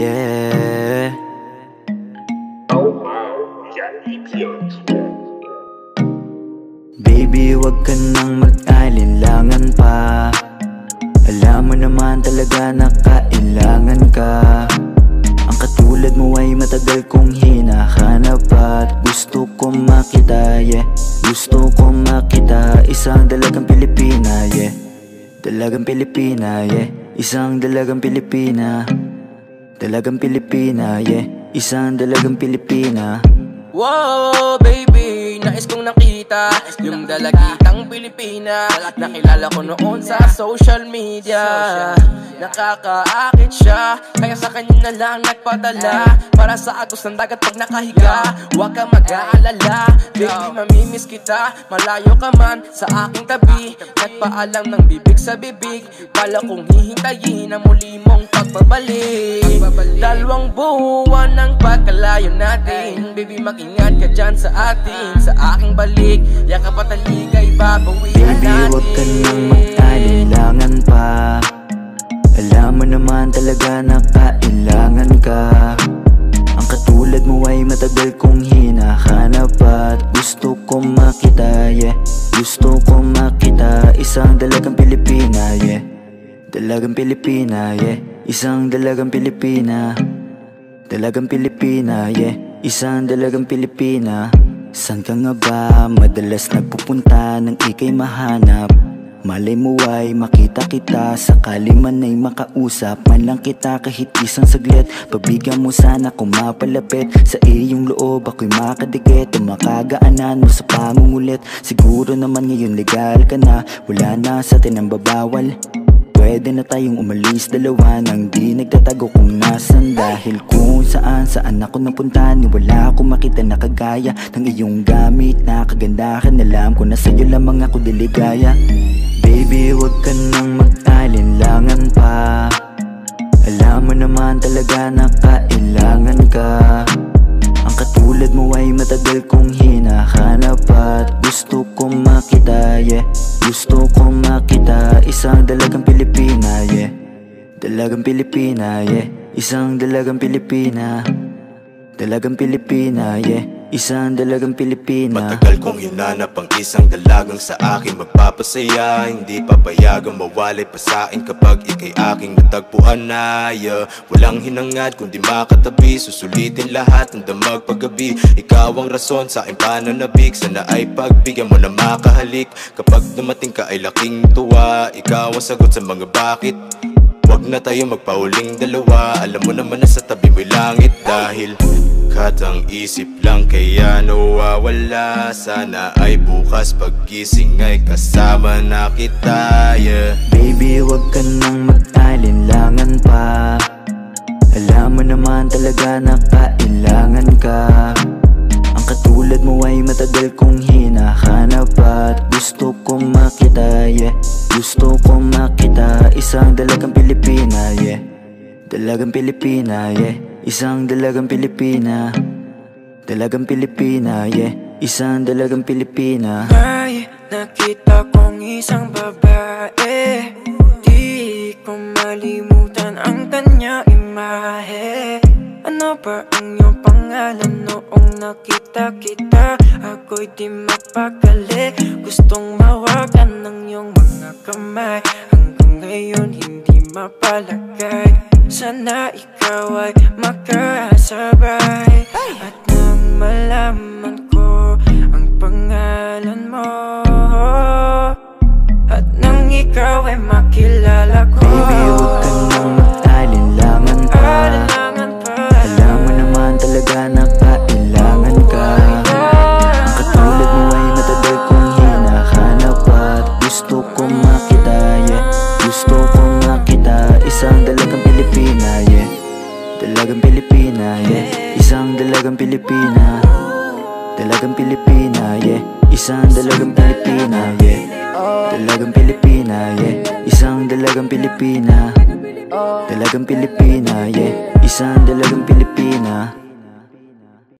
Yeah. Baby, wag ka nang mag-alinlangan pa. Alam mo naman talaga na kailangan ka. Ang katulad mo ay matagal kong hinahanap At gusto ko makita, yeah. Gusto ko makita Isang dalagang Pilipina, yeah. Dalagang Pilipina, yeah. Isang dalagang Pilipina. Dalagang Pilipina, yeah. Isang dalagang Pilipina. Wow, baby, nais kong nakita. Yung dalagitang Pilipina. Nakilala ko noon sa social media. Nakakaakit siya. Kaya sa kanya na lang nagpadala. Para sa agos ng dagat pag nakahiga. Huwag ka mag-aalala. Baby, mamimiss kita. Malayo ka man sa aking tabi. Nagpaalam ng bibig sa bibig. Kala kong hihintayin ang muli mong pagbabalik. Dalawang buwan ng pagkalayo natin. Baby, mag-ingat ka dyan sa atin. Sa aking balik Yakap at taligay babawihan Baby, natin. wag ka nang mag-alinlangan pa. Alam mo naman talaga na kailangan ka. Ang katulad mo ay matagal kong hinahanap At gusto ko makita, yeah. Gusto ko makita Isang dalagang Pilipina, yeah Dalagang Pilipina, yeah. Isang dalagang Pilipina. Dalagang Pilipina, yeah. Isang dalagang Pilipina. San ka nga ba? Madalas nagpupunta nang ikay mahanap? Malay mo ay makita kita. Sakali man ay makausap. Man lang kita kahit isang saglit. Pagbigyan mo sana kung mapalapit. Sa iyong loob ako'y makadikit. At makagaanan mo sa pangungulit Siguro naman ngayon legal ka na. Wala na sa atin babawal Pwede na tayong umalis dalawa Nang di nagtatago kung nasan. Dahil kung saan saan ako napunta Ni wala akong makita na kagaya Ng iyong gamit. Na kagandahan Alam ko na sa'yo lamang ako diligaya Baby, wag ka nang mag-alinlangan pa. Alam mo naman talaga na kailangan ka. Ang katulad mo ay matagal kong hinahanap At gusto ko makita, yeah. Gusto ko makita Isang dalagang yeah Dalagang Pilipina, yeah. Isang dalagang Pilipina. Dalagang Pilipina, yeah. Isang dalagang Pilipina. Matagal kong hinanap ang isang dalagang sa akin Magpapasaya, hindi papayagang mawalay pa sa akin Kapag ikay aking natagpuan na yeah. Walang hinangad kundi makatabi. Susulitin lahat ng damag paggabi. Ikaw ang rason sa aking pananabik. Sana ay pagbigyan mo na makahalik. Kapag dumating ka ay laking tuwa. Ikaw ang sagot sa mga bakit Huwag na tayo magpauling dalawa. Alam mo naman na sa tabi mo'y langit Dahil katang isip lang kaya nawawala. Sana ay bukas paggising ay kasama na kita yeah. Baby, wag ka nang mag-alinlangan pa. Alam mo naman talaga na kailangan ka. Ang katulad mo ay matagal kong hinahanap At gusto ko makita, yeah. Gusto ko Isang dalagang Pilipina, yeah. Dalagang Pilipina, yeah. Isang dalagang Pilipina. Dalagang Pilipina, yeah. Isang dalagang Pilipina. May nakita kong isang babae. Di ko malimutan ang kanya imahe. Ano ba ang iyong pangalan noong nakita kita? Ako'y di mapakali. Gustong mawakan ng iyong mga kamay ngayon hindi mapalagay. Sana ikaw ay makasabay. At nang malaman ko ang pangalan mo. At nang ikaw ay makilala Dalagang Pilipina, yeah. Isang dalagang Pilipina. Dalagang Pilipina, yeah. Isang dalagang Pilipina, yeah. Dalagang Pilipina, yeah. Isang dalagang Pilipina. Dalagang Pilipina, yeah. Isang dalagang Pilipina